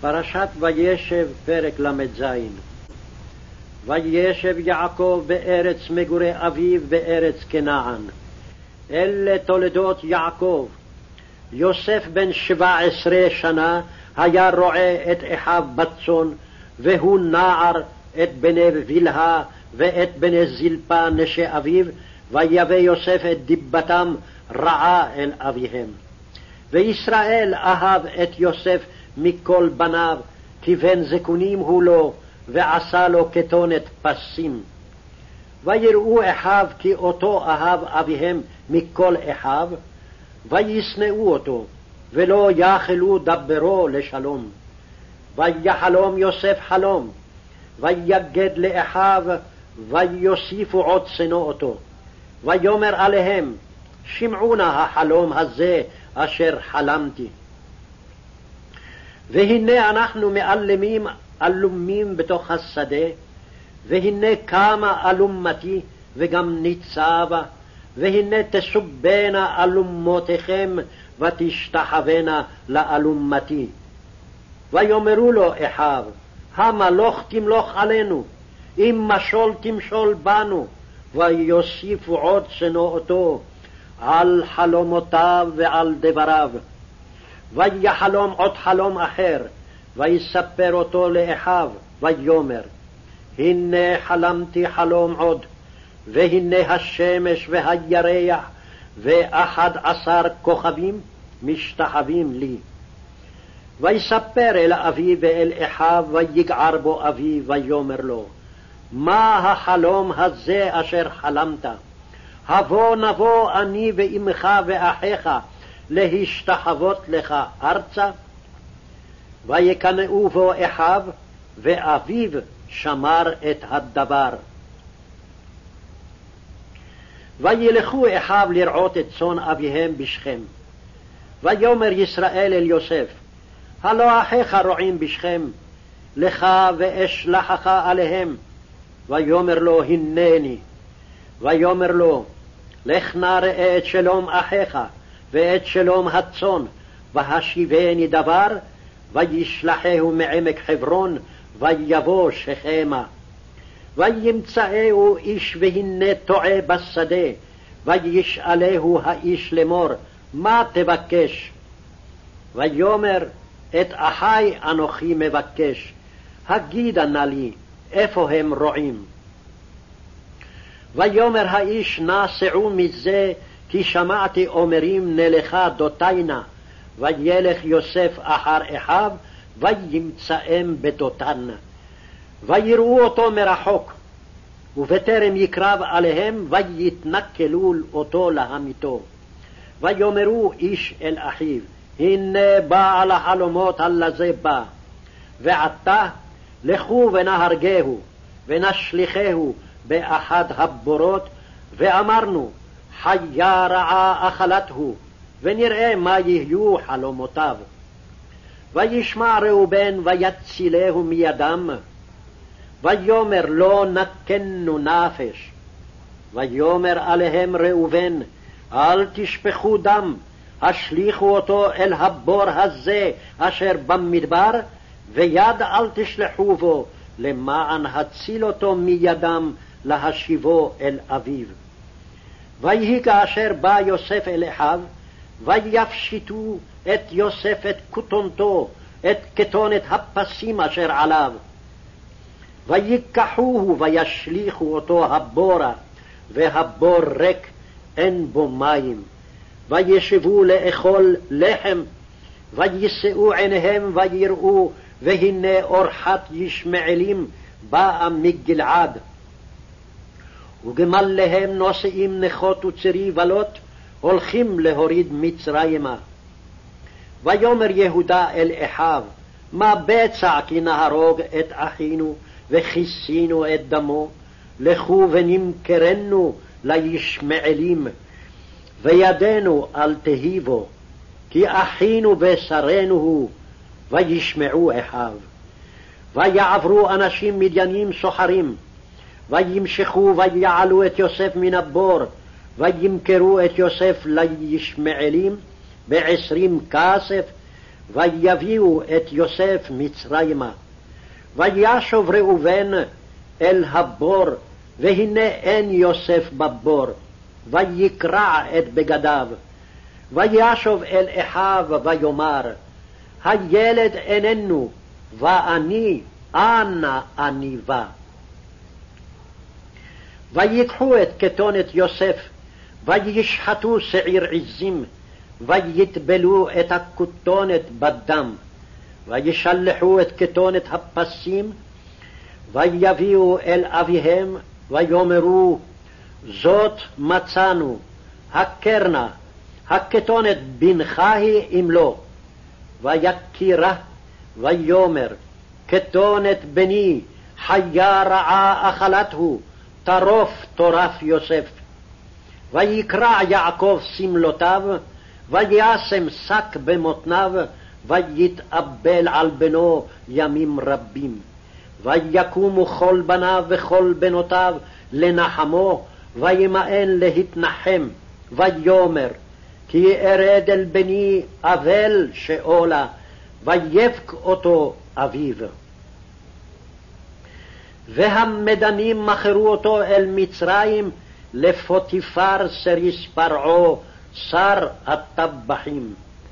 פרשת וישב, פרק ל"ז וישב יעקב בארץ מגורי אביו בארץ כנען. אלה תולדות יעקב. יוסף בן שבע עשרה שנה היה רועה את אחיו בצאן, והוא נער את בני בלהה ואת בני זלפה נשי אביו, ויבא יוסף את דיבתם רעה אל אביהם. וישראל אהב את יוסף מכל בניו, כי בן זקונים הוא לו, ועשה לו כתונת פסים. ויראו אחיו כי אותו אהב אביהם מכל אחיו, וישנאו אותו, ולא יכלו דברו לשלום. ויחלום יוסף חלום, ויגד לאחיו, ויוסיפו עוד שנוא אותו. ויאמר עליהם, שמעו נא החלום הזה אשר חלמתי. והנה אנחנו מאלמים אלומים בתוך השדה, והנה קמה אלומתי וגם ניצבה, והנה תסובנה אלומותיכם ותשתחוונה לאלומתי. ויאמרו לו אחיו, המלוך תמלוך עלינו, אם משול תמשול בנו, ויוסיפו עוד שנואתו על חלומותיו ועל דבריו. ויחלום עוד חלום אחר, ויספר אותו לאחיו, ויאמר, הנה חלמתי חלום עוד, והנה השמש והירח ואחד עשר כוכבים משתחווים לי. ויספר אל אביו ואל אחיו, ויגער בו אביו, ויאמר לו, מה החלום הזה אשר חלמת? הבוא נבוא אני ואמך ואחיך להשתחוות לך ארצה? ויקנאו בו אחיו, ואביו שמר את הדבר. וילכו אחיו לרעות את צאן אביהם בשכם. ויאמר ישראל אל יוסף, הלא אחיך רועים בשכם, לך ואשלחך עליהם. ויאמר לו, הנני. ויאמר לו, לך נא ראה את שלום אחיך, ואת שלום הצאן, והשיבני דבר, וישלחהו מעמק חברון, ויבוא שכמה. וימצאהו איש והנה טועה בשדה, וישאלהו האיש לאמור, מה תבקש? ויאמר, את אחי אנוכי מבקש, הגידה נא לי, איפה הם רועים? ויאמר האיש, נא שאו מזה, כי שמעתי אומרים נלכה דותיינה, וילך יוסף אחר אחיו, וימצאם בדותן. ויראו אותו מרחוק, ובטרם יקרב עליהם, ויתנכלו אותו להמיתו. ויאמרו איש אל אחיו, הנה בעל החלומות הלזה בא, ועתה לכו ונהרגהו, ונשליכהו באחד הבורות, ואמרנו, חיה רעה אכלתהו, ונראה מה יהיו חלומותיו. וישמע ראובן ויצילהו מידם, ויאמר לא נקנו נפש. ויאמר עליהם ראובן, אל תשפכו דם, השליכו אותו אל הבור הזה אשר במדבר, ויד אל תשלחו בו, למען הציל אותו מידם להשיבו אל אביו. ויהי כאשר בא יוסף אל אחיו, ויפשיטו את יוסף את כותונתו, את כתונת הפסים אשר עליו. ויקחוהו וישליכו אותו הבורה, והבור ריק, אין בו מים. וישבו לאכול לחם, ויישאו עיניהם ויראו, והנה אורחת ישמעאלים באה מגלעד. וגמליהם נושאים נכות וצרי בלות, הולכים להוריד מצרימה. ויאמר יהודה אל אחיו, מה בצע כי נהרוג את אחינו וכיסינו את דמו, לכו ונמכרנו לישמעאלים, וידנו אל תהי בו, כי אחינו בשרנו הוא, וישמעו אחיו. ויעברו אנשים מדיינים סוחרים, וימשכו ויעלו את יוסף מן הבור, וימכרו את יוסף לישמעאלים בעשרים כסף, ויביאו את יוסף מצרימה. וישוב ראובן אל הבור, והנה אין יוסף בבור, ויקרע את בגדיו. וישוב אל אחיו ויאמר, הילד איננו, ואני, אנה אני בא. ויקחו את כתונת יוסף, וישחטו שעיר עזים, ויטבלו את הכותונת בדם, וישלחו את כתונת הפסים, ויביאו אל אביהם, ויאמרו, זאת מצאנו, הכרנה, הכתונת בנך היא אם לא. ויקירה, ויאמר, כתונת בני, חיה רעה אכלתהו, טרוף טורף יוסף. ויקרע יעקב שמלותיו, וישם שק במותניו, ויתאבל על בנו ימים רבים. ויקומו כל בניו וכל בנותיו לנחמו, וימאן להתנחם, ויאמר, כי ארד אל בני אבל שאולה, ויבק אותו אביו. והמדנים מכרו אותו אל מצרים לפוטיפר סריס פרעה, שר הטבחים.